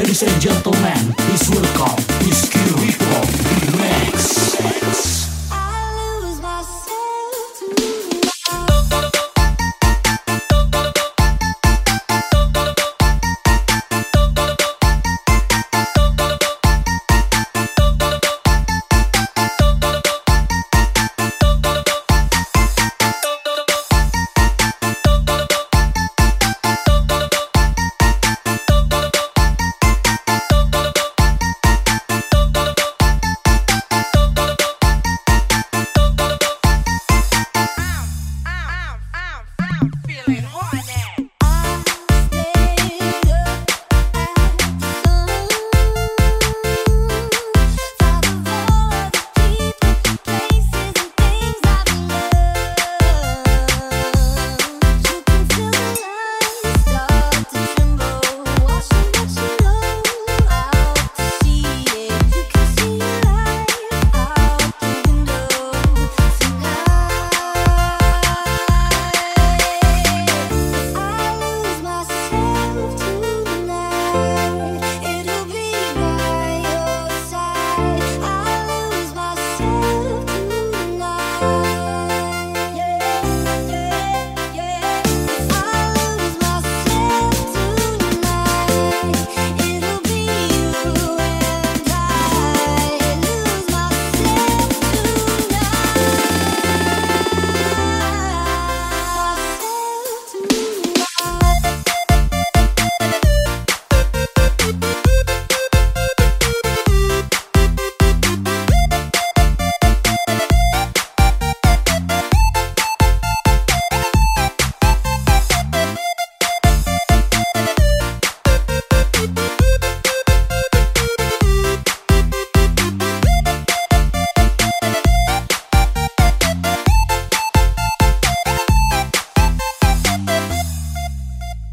Ladies and gentlemen, please welcome Miss Kiriko Remix.